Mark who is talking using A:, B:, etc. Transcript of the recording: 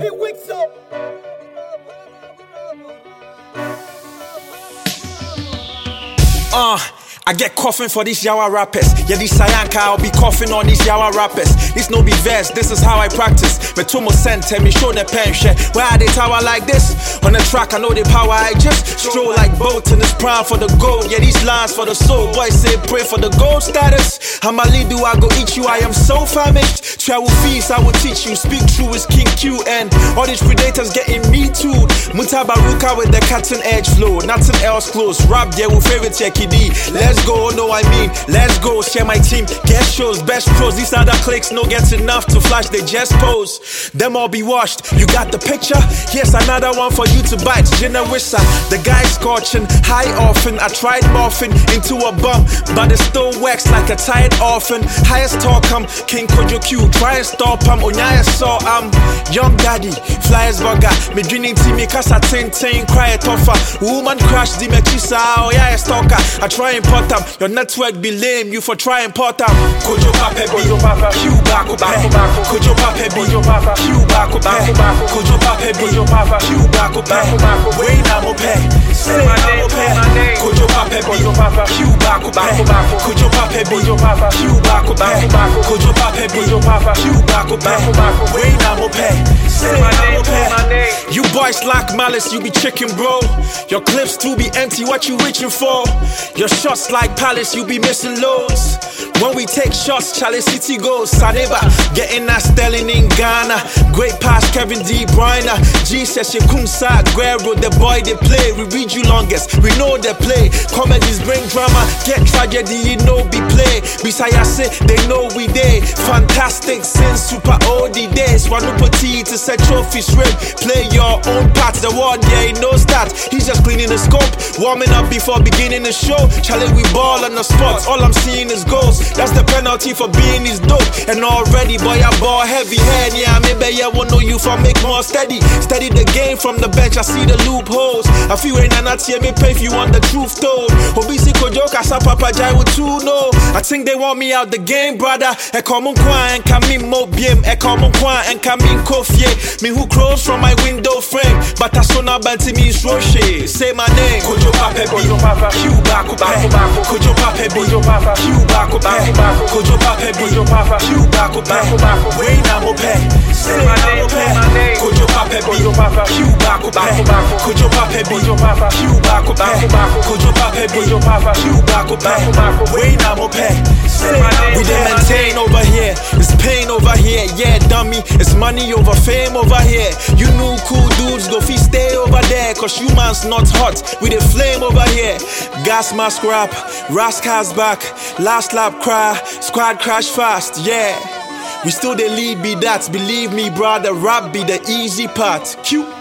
A: He wakes up.
B: Uh, I get coughing for these Yawa rappers. Yeah, this Sayanka, I'll be coughing on these Yawa rappers. This no be verse, this is how I practice. Me tomo center, me show the pen share. Why are they tower like this? On the track, I know the power. I just stroll like boat in this prime for the gold. Yeah, these lines for the soul. Boys say pray for the gold status. How my lead do I go eat you? I am so famished. Travel feast, I will teach you. Speak true is King Q and all these predators getting me too. Mutabaruka with the cutting edge flow. Nothing else close. Rap, yeah, we favorite yeah, kiddy. Let's go, no, I mean, let's go. Share my team, get shows, best pros. These other clicks no gets enough to flash, they just pose. Them all be washed. You got the picture? Here's another one for you to bite. Jenna Wissa, the guy scorching, high often. I tried morphing into a bum, but it still works like a tired orphan. Highest talk, I'm King Kojo. Try and stop him. Onyaya saw I'm young daddy, flyers burger. Me drinking team, me casa ten ten, cry a tougher. Woman crash, the me kissa, oh yeah, stalker. I try and pot them. Your network be lame, you for try and pot them. Kojo Papa B, Q back up, Kojo Papa B, Q back up, Kojo Papa B, Q back up, Wait now, mo pay, say pay. Kojo Papa B, Q back up, Kojo Papa B, Q back up, Kojo Papa B, Q back Lack malice, you be chicken, bro. Your clips too be empty, what you reaching for? Your shots like palace, you be missing loads. When we take shots, Charlie City goes. Sadeba, getting that stelling in Ghana. Great pass, Kevin De Bruyne. Jesus, Kumsa, Guerrero, the boy they play. We read you longest, we know they play. Comedies bring drama, get tragedy, you know be play. Say, they know we day. Fantastic since super old days. To set trophies rip. Play your own part, the world, yeah, ain't no stats. He's just cleaning the scope, warming up before beginning the show. Charlie, we ball on the spots, all I'm seeing is goals. That's the penalty for being his dope. And already, boy, I ball heavy head. Yeah, maybe I won't know you for make more steady. Steady the game from the bench, I see the loopholes. I feel ain't not here, me pay if you want the truth told. Obisi Kojo Kasa Papa Jai with two no. I think they want me out the game, brother. E come on and come in mo biem. E come on and come in kofie. Me who close from my window frame. But I saw not banty me Roche. Say my name. Kojo Papa B. Back up. Kojo Papa B. Back up. Kojo Papa B. Wait now mo pay. Say mo pay. Kojo Papa B. Back up. Kojo Papa B. Back up. Kojo Papa B. Q back up. Wait now mo pay. Say we dey maintain over here. It's pain over here. Yeah, dummy. It's money over fame over here. You new cool dudes go fi stay over there. Cause you man's not hot. We the flame over here. Gas mask rap. Rascals back. Last lap cry. Squad crash fast. Yeah. We still the lead be that. Believe me, brother. Rap be the easy part. Cute.